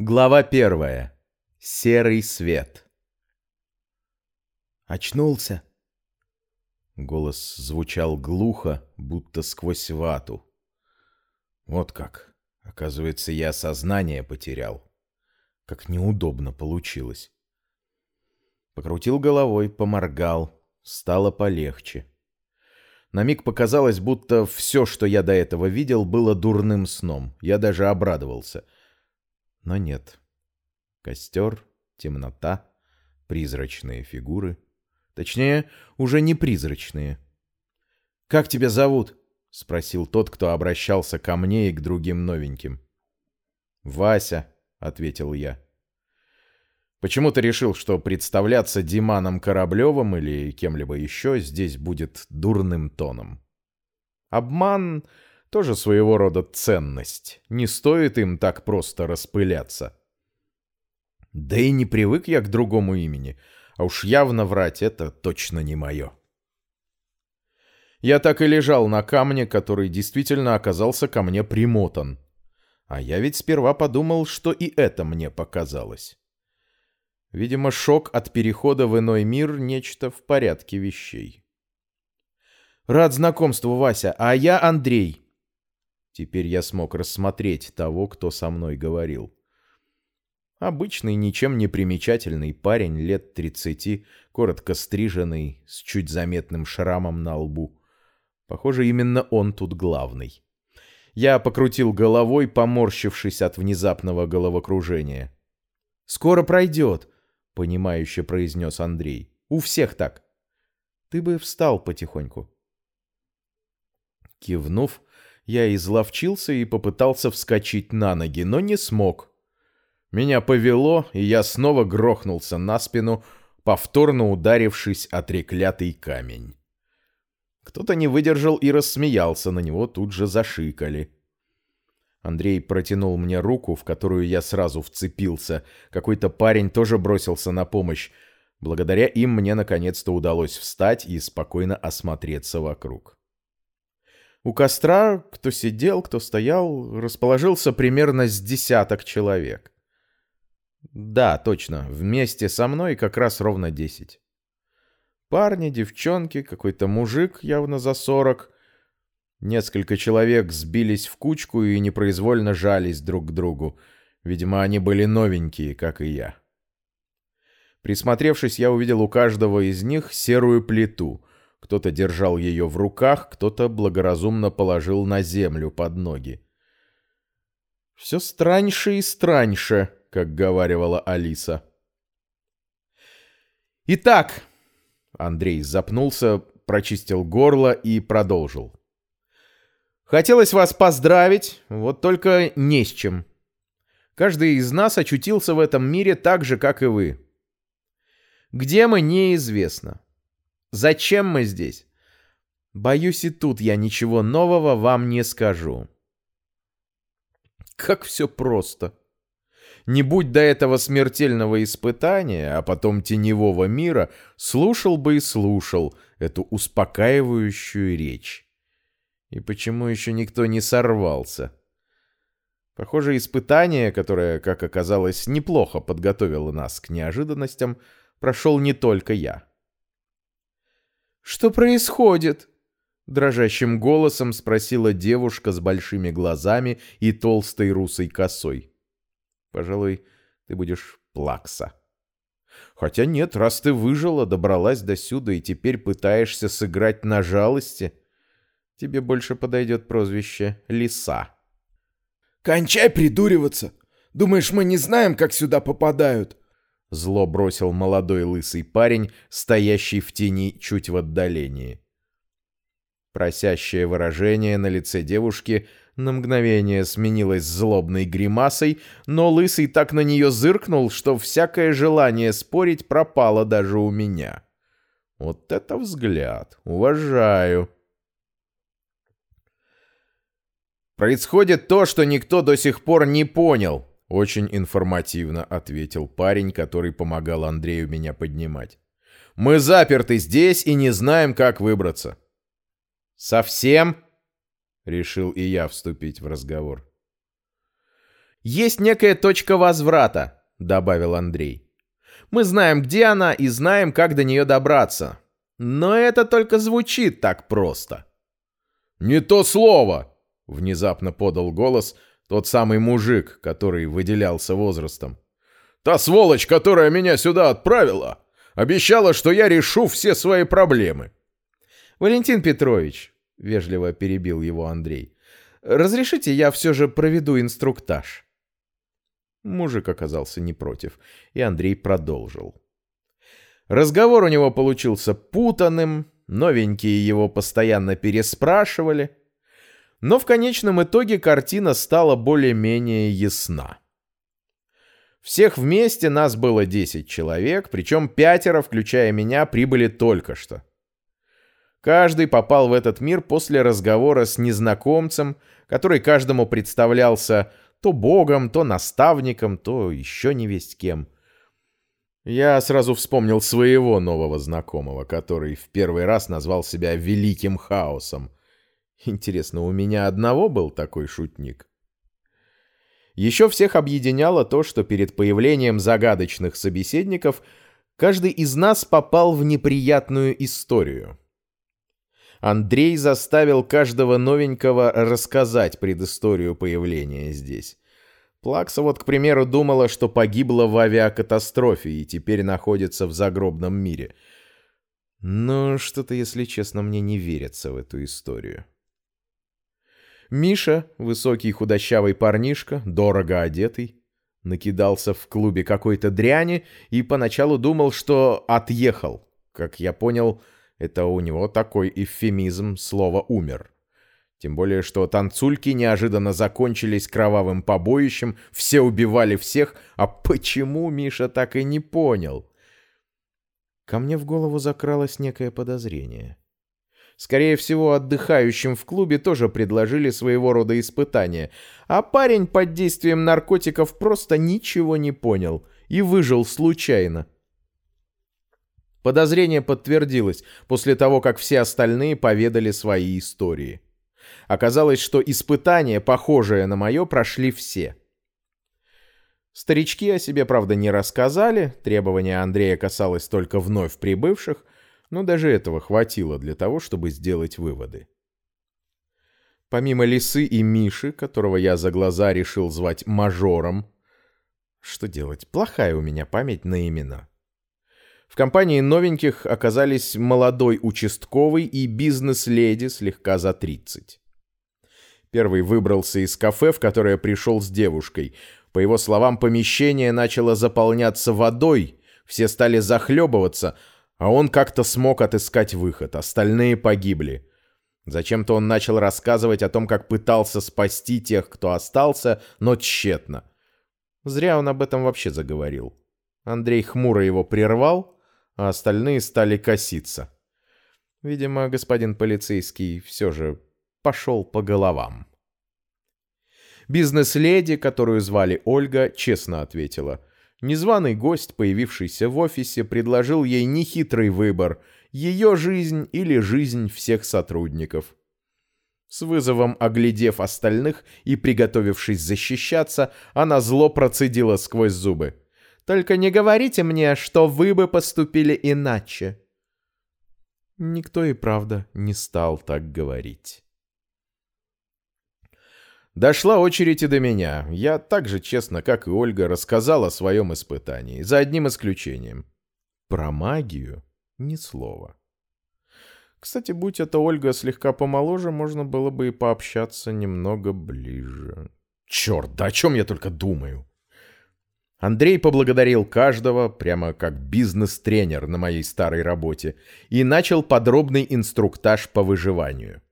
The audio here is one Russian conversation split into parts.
Глава первая. Серый свет. Очнулся. Голос звучал глухо, будто сквозь вату. Вот как. Оказывается, я сознание потерял. Как неудобно получилось. Покрутил головой, поморгал. Стало полегче. На миг показалось, будто все, что я до этого видел, было дурным сном. Я даже обрадовался. Но нет. Костер, темнота, призрачные фигуры. Точнее, уже не призрачные. «Как тебя зовут?» — спросил тот, кто обращался ко мне и к другим новеньким. «Вася», — ответил я. Почему ты решил, что представляться Диманом Кораблевым или кем-либо еще здесь будет дурным тоном? Обман — тоже своего рода ценность. Не стоит им так просто распыляться. Да и не привык я к другому имени, а уж явно врать это точно не мое. Я так и лежал на камне, который действительно оказался ко мне примотан. А я ведь сперва подумал, что и это мне показалось. Видимо, шок от перехода в иной мир — нечто в порядке вещей. «Рад знакомству, Вася, а я Андрей». Теперь я смог рассмотреть того, кто со мной говорил. Обычный, ничем не примечательный парень лет тридцати, коротко стриженный, с чуть заметным шрамом на лбу. Похоже, именно он тут главный. Я покрутил головой, поморщившись от внезапного головокружения. «Скоро пройдет», понимающе произнес Андрей. У всех так. Ты бы встал потихоньку. Кивнув, я изловчился и попытался вскочить на ноги, но не смог. Меня повело, и я снова грохнулся на спину, повторно ударившись о треклятый камень. Кто-то не выдержал и рассмеялся, на него тут же зашикали. Андрей протянул мне руку, в которую я сразу вцепился. Какой-то парень тоже бросился на помощь. Благодаря им мне наконец-то удалось встать и спокойно осмотреться вокруг. У костра, кто сидел, кто стоял, расположился примерно с десяток человек. Да, точно, вместе со мной как раз ровно десять. Парни, девчонки, какой-то мужик явно за сорок — Несколько человек сбились в кучку и непроизвольно жались друг к другу. Видимо, они были новенькие, как и я. Присмотревшись, я увидел у каждого из них серую плиту. Кто-то держал ее в руках, кто-то благоразумно положил на землю под ноги. «Все страньше и страньше», — как говаривала Алиса. «Итак», — Андрей запнулся, прочистил горло и продолжил. Хотелось вас поздравить, вот только не с чем. Каждый из нас очутился в этом мире так же, как и вы. Где мы, неизвестно. Зачем мы здесь? Боюсь, и тут я ничего нового вам не скажу. Как все просто. Не будь до этого смертельного испытания, а потом теневого мира, слушал бы и слушал эту успокаивающую речь. И почему еще никто не сорвался? Похоже, испытание, которое, как оказалось, неплохо подготовило нас к неожиданностям, прошел не только я. «Что происходит?» Дрожащим голосом спросила девушка с большими глазами и толстой русой косой. «Пожалуй, ты будешь плакса». «Хотя нет, раз ты выжила, добралась до сюда и теперь пытаешься сыграть на жалости...» Тебе больше подойдет прозвище «Лиса». «Кончай придуриваться! Думаешь, мы не знаем, как сюда попадают?» Зло бросил молодой лысый парень, стоящий в тени чуть в отдалении. Просящее выражение на лице девушки на мгновение сменилось злобной гримасой, но лысый так на нее зыркнул, что всякое желание спорить пропало даже у меня. Вот это взгляд! Уважаю! «Происходит то, что никто до сих пор не понял», — очень информативно ответил парень, который помогал Андрею меня поднимать. «Мы заперты здесь и не знаем, как выбраться». «Совсем?» — решил и я вступить в разговор. «Есть некая точка возврата», — добавил Андрей. «Мы знаем, где она, и знаем, как до нее добраться. Но это только звучит так просто». «Не то слово!» — внезапно подал голос тот самый мужик, который выделялся возрастом. «Та сволочь, которая меня сюда отправила, обещала, что я решу все свои проблемы». «Валентин Петрович», — вежливо перебил его Андрей, — «разрешите я все же проведу инструктаж?» Мужик оказался не против, и Андрей продолжил. Разговор у него получился путанным, новенькие его постоянно переспрашивали, но в конечном итоге картина стала более-менее ясна. Всех вместе нас было 10 человек, причем пятеро, включая меня, прибыли только что. Каждый попал в этот мир после разговора с незнакомцем, который каждому представлялся то богом, то наставником, то еще не весть кем. Я сразу вспомнил своего нового знакомого, который в первый раз назвал себя Великим Хаосом. Интересно, у меня одного был такой шутник? Еще всех объединяло то, что перед появлением загадочных собеседников каждый из нас попал в неприятную историю. Андрей заставил каждого новенького рассказать предысторию появления здесь. Плакса вот, к примеру, думала, что погибла в авиакатастрофе и теперь находится в загробном мире. Но что-то, если честно, мне не верится в эту историю. Миша, высокий худощавый парнишка, дорого одетый, накидался в клубе какой-то дряни и поначалу думал, что отъехал. Как я понял, это у него такой эвфемизм слова «умер». Тем более, что танцульки неожиданно закончились кровавым побоищем, все убивали всех, а почему Миша так и не понял? Ко мне в голову закралось некое подозрение. Скорее всего, отдыхающим в клубе тоже предложили своего рода испытания, а парень под действием наркотиков просто ничего не понял и выжил случайно. Подозрение подтвердилось после того, как все остальные поведали свои истории. Оказалось, что испытания, похожие на мое, прошли все. Старички о себе, правда, не рассказали, требование Андрея касалось только вновь прибывших, но даже этого хватило для того, чтобы сделать выводы. Помимо Лисы и Миши, которого я за глаза решил звать мажором, что делать, плохая у меня память на имена. В компании новеньких оказались молодой участковый и бизнес-леди слегка за 30. Первый выбрался из кафе, в которое пришел с девушкой. По его словам, помещение начало заполняться водой, все стали захлебываться, а он как-то смог отыскать выход, остальные погибли. Зачем-то он начал рассказывать о том, как пытался спасти тех, кто остался, но тщетно. Зря он об этом вообще заговорил. Андрей хмуро его прервал, а остальные стали коситься. Видимо, господин полицейский все же пошел по головам. Бизнес-леди, которую звали Ольга, честно ответила. Незваный гость, появившийся в офисе, предложил ей нехитрый выбор – ее жизнь или жизнь всех сотрудников. С вызовом оглядев остальных и приготовившись защищаться, она зло процедила сквозь зубы. Только не говорите мне, что вы бы поступили иначе. Никто и правда не стал так говорить. Дошла очередь и до меня. Я так же честно, как и Ольга, рассказал о своем испытании, за одним исключением. Про магию ни слова. Кстати, будь это Ольга слегка помоложе, можно было бы и пообщаться немного ближе. Черт, да о чем я только думаю? Андрей поблагодарил каждого, прямо как бизнес-тренер на моей старой работе, и начал подробный инструктаж по выживанию.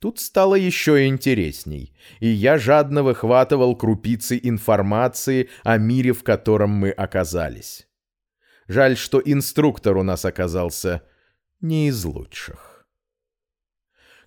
Тут стало еще интересней, и я жадно выхватывал крупицы информации о мире, в котором мы оказались. Жаль, что инструктор у нас оказался не из лучших.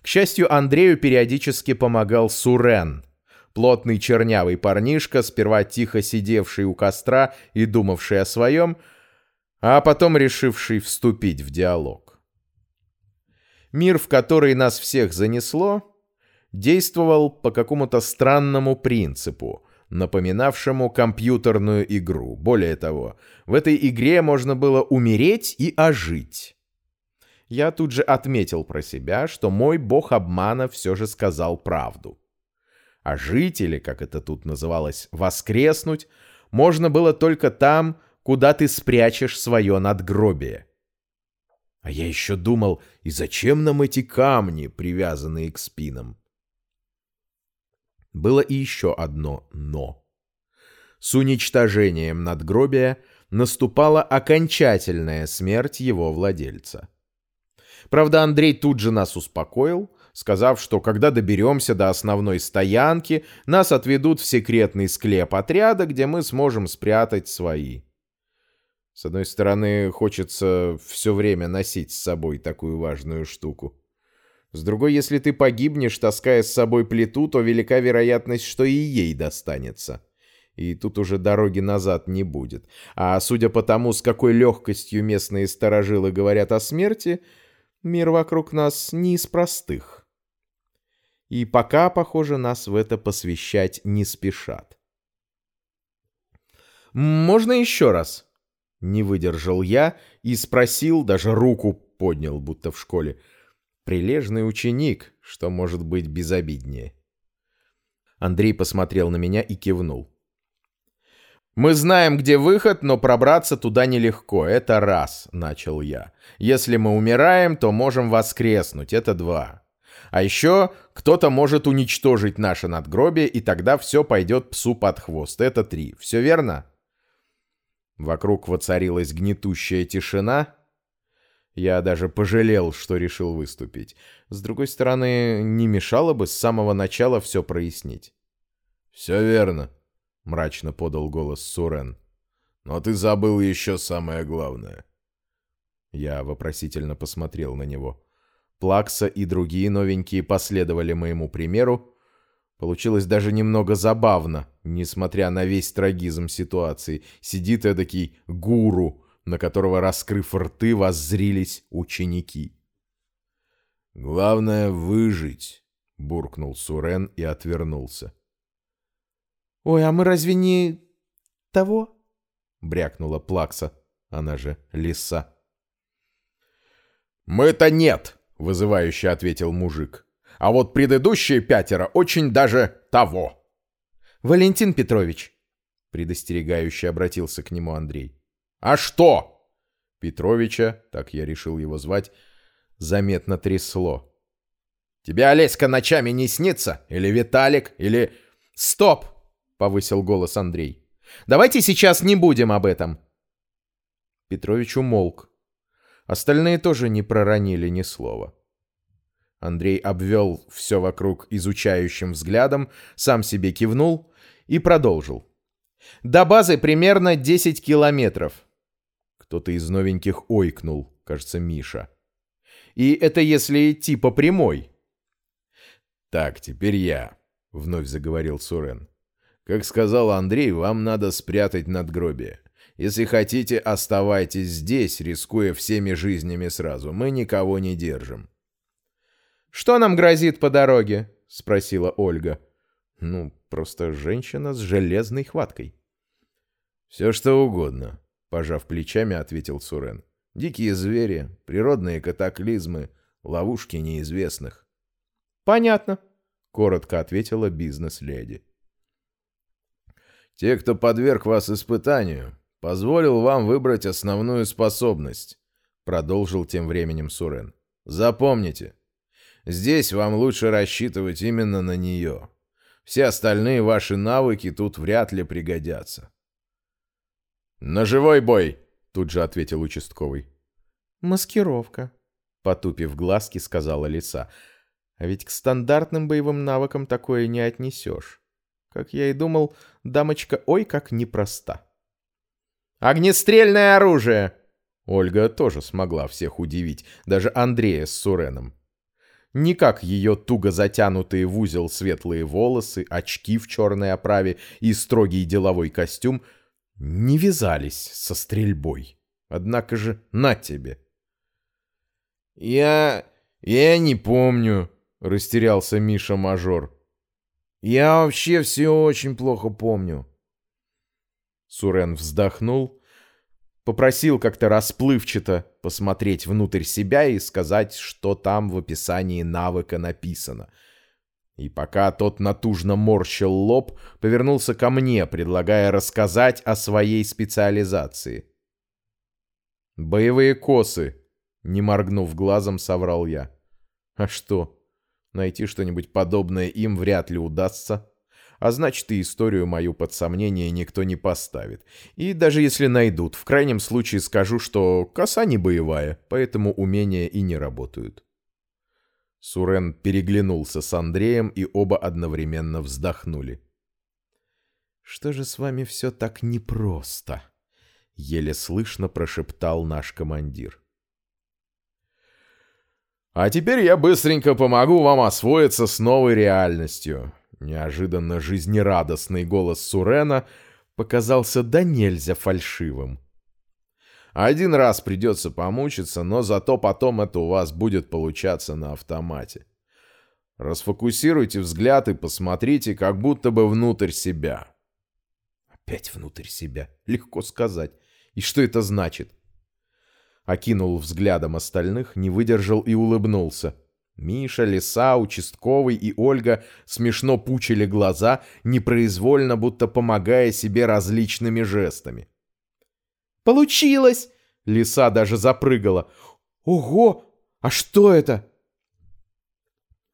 К счастью, Андрею периодически помогал Сурен — Плотный чернявый парнишка, сперва тихо сидевший у костра и думавший о своем, а потом решивший вступить в диалог. Мир, в который нас всех занесло, действовал по какому-то странному принципу, напоминавшему компьютерную игру. Более того, в этой игре можно было умереть и ожить. Я тут же отметил про себя, что мой бог обмана все же сказал правду. А жить, или, как это тут называлось, воскреснуть, можно было только там, куда ты спрячешь свое надгробие. А я еще думал, и зачем нам эти камни, привязанные к спинам? Было и еще одно «но». С уничтожением надгробия наступала окончательная смерть его владельца. Правда, Андрей тут же нас успокоил, сказав, что когда доберемся до основной стоянки, нас отведут в секретный склеп отряда, где мы сможем спрятать свои. С одной стороны, хочется все время носить с собой такую важную штуку. С другой, если ты погибнешь, таская с собой плиту, то велика вероятность, что и ей достанется. И тут уже дороги назад не будет. А судя по тому, с какой легкостью местные сторожилы говорят о смерти, мир вокруг нас не из простых. И пока, похоже, нас в это посвящать не спешат. «Можно еще раз?» Не выдержал я и спросил, даже руку поднял, будто в школе. Прилежный ученик, что может быть безобиднее. Андрей посмотрел на меня и кивнул. «Мы знаем, где выход, но пробраться туда нелегко. Это раз», — начал я. «Если мы умираем, то можем воскреснуть. Это два. А еще кто-то может уничтожить наше надгробие, и тогда все пойдет псу под хвост. Это три. Все верно?» Вокруг воцарилась гнетущая тишина. Я даже пожалел, что решил выступить. С другой стороны, не мешало бы с самого начала все прояснить. «Все верно», — мрачно подал голос Сурен. «Но ты забыл еще самое главное». Я вопросительно посмотрел на него. Плакса и другие новенькие последовали моему примеру, Получилось даже немного забавно, несмотря на весь трагизм ситуации. Сидит эдакий гуру, на которого, раскрыв рты, воззрились ученики. «Главное — выжить», — буркнул Сурен и отвернулся. «Ой, а мы разве не... того?» — брякнула Плакса, она же Лиса. «Мы-то нет», — вызывающе ответил мужик. А вот предыдущие пятеро очень даже того. «Валентин Петрович», — предостерегающе обратился к нему Андрей. «А что?» Петровича, так я решил его звать, заметно трясло. «Тебе Олеська ночами не снится? Или Виталик? Или...» «Стоп!» — повысил голос Андрей. «Давайте сейчас не будем об этом!» Петрович умолк. Остальные тоже не проронили ни слова. Андрей обвел все вокруг изучающим взглядом, сам себе кивнул и продолжил. «До базы примерно 10 километров». Кто-то из новеньких ойкнул, кажется, Миша. «И это если идти по прямой». «Так, теперь я», — вновь заговорил Сурен. «Как сказал Андрей, вам надо спрятать надгробие. Если хотите, оставайтесь здесь, рискуя всеми жизнями сразу. Мы никого не держим. «Что нам грозит по дороге?» — спросила Ольга. Ну, просто женщина с железной хваткой. «Все что угодно», — пожав плечами, ответил Сурен. «Дикие звери, природные катаклизмы, ловушки неизвестных». «Понятно», — коротко ответила бизнес-леди. «Те, кто подверг вас испытанию, позволил вам выбрать основную способность», — продолжил тем временем Сурен. «Запомните, Здесь вам лучше рассчитывать именно на нее. Все остальные ваши навыки тут вряд ли пригодятся. «На живой бой!» — тут же ответил участковый. «Маскировка», — потупив глазки, сказала лиса. «А ведь к стандартным боевым навыкам такое не отнесешь. Как я и думал, дамочка ой как непроста». «Огнестрельное оружие!» Ольга тоже смогла всех удивить, даже Андрея с Суреном. Никак ее туго затянутые в узел светлые волосы, очки в черной оправе и строгий деловой костюм не вязались со стрельбой. Однако же на тебе. «Я... я не помню», — растерялся Миша-мажор. Я вообще все очень плохо помню. Сурен вздохнул, попросил как-то расплывчато посмотреть внутрь себя и сказать, что там в описании навыка написано. И пока тот натужно морщил лоб, повернулся ко мне, предлагая рассказать о своей специализации. «Боевые косы», — не моргнув глазом, соврал я. «А что, найти что-нибудь подобное им вряд ли удастся?» А значит и историю мою под сомнение никто не поставит. И даже если найдут, в крайнем случае скажу, что коса не боевая, поэтому умения и не работают. Сурен переглянулся с Андреем, и оба одновременно вздохнули. «Что же с вами все так непросто?» — еле слышно прошептал наш командир. «А теперь я быстренько помогу вам освоиться с новой реальностью. Неожиданно жизнерадостный голос Сурена показался да нельзя фальшивым. Один раз придется помучиться, но зато потом это у вас будет получаться на автомате. Расфокусируйте взгляд и посмотрите, как будто бы внутрь себя. Опять внутрь себя. Легко сказать. И что это значит? Окинул взглядом остальных, не выдержал и улыбнулся. Миша, Лиса, Участковый и Ольга смешно пучили глаза, непроизвольно будто помогая себе различными жестами. «Получилось!» Лиса даже запрыгала. «Ого! А что это?»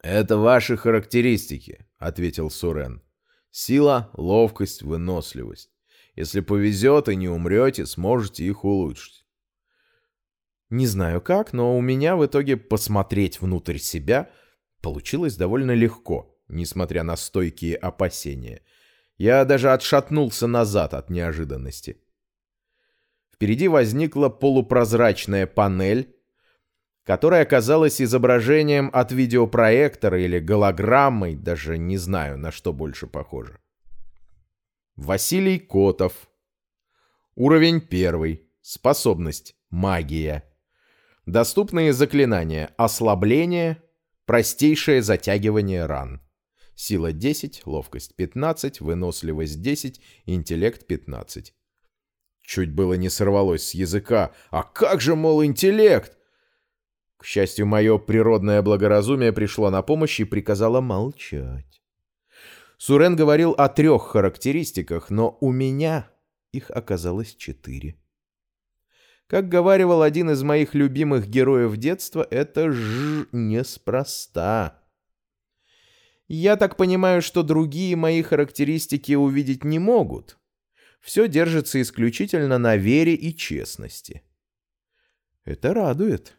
«Это ваши характеристики», — ответил Сурен. «Сила, ловкость, выносливость. Если повезет и не умрете, сможете их улучшить. Не знаю как, но у меня в итоге посмотреть внутрь себя получилось довольно легко, несмотря на стойкие опасения. Я даже отшатнулся назад от неожиданности. Впереди возникла полупрозрачная панель, которая оказалась изображением от видеопроектора или голограммой, даже не знаю, на что больше похоже. Василий Котов. Уровень первый. Способность. Магия. Доступные заклинания «Ослабление», «Простейшее затягивание ран». Сила 10, ловкость 15, выносливость 10, интеллект 15. Чуть было не сорвалось с языка. А как же, мол, интеллект? К счастью, мое природное благоразумие пришло на помощь и приказало молчать. Сурен говорил о трех характеристиках, но у меня их оказалось четыре. Как говаривал один из моих любимых героев детства, это ж неспроста. Я так понимаю, что другие мои характеристики увидеть не могут. Все держится исключительно на вере и честности. Это радует.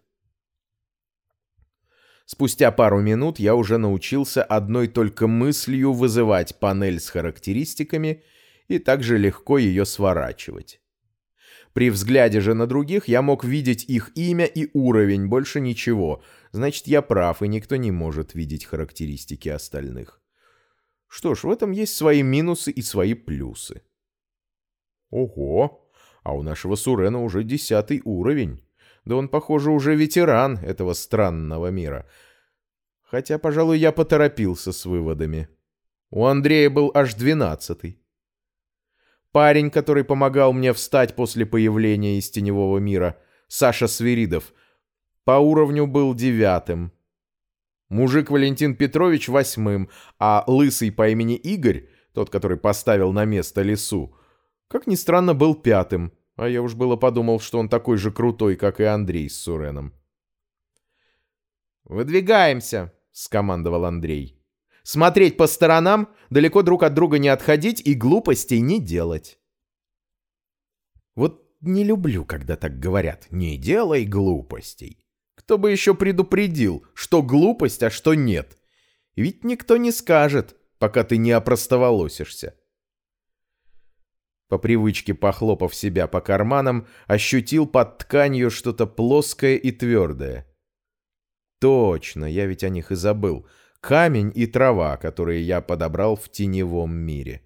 Спустя пару минут я уже научился одной только мыслью вызывать панель с характеристиками и также легко ее сворачивать. При взгляде же на других я мог видеть их имя и уровень, больше ничего. Значит, я прав, и никто не может видеть характеристики остальных. Что ж, в этом есть свои минусы и свои плюсы. Ого! А у нашего Сурена уже десятый уровень. Да он, похоже, уже ветеран этого странного мира. Хотя, пожалуй, я поторопился с выводами. У Андрея был аж двенадцатый. Парень, который помогал мне встать после появления из теневого мира, Саша Свиридов, по уровню был девятым. Мужик Валентин Петрович восьмым, а лысый по имени Игорь, тот, который поставил на место лесу, как ни странно, был пятым, а я уж было подумал, что он такой же крутой, как и Андрей с Суреном. «Выдвигаемся!» — скомандовал Андрей. Смотреть по сторонам, далеко друг от друга не отходить и глупостей не делать. Вот не люблю, когда так говорят. Не делай глупостей. Кто бы еще предупредил, что глупость, а что нет? Ведь никто не скажет, пока ты не опростоволосишься. По привычке похлопав себя по карманам, ощутил под тканью что-то плоское и твердое. Точно, я ведь о них и забыл — камень и трава, которые я подобрал в теневом мире.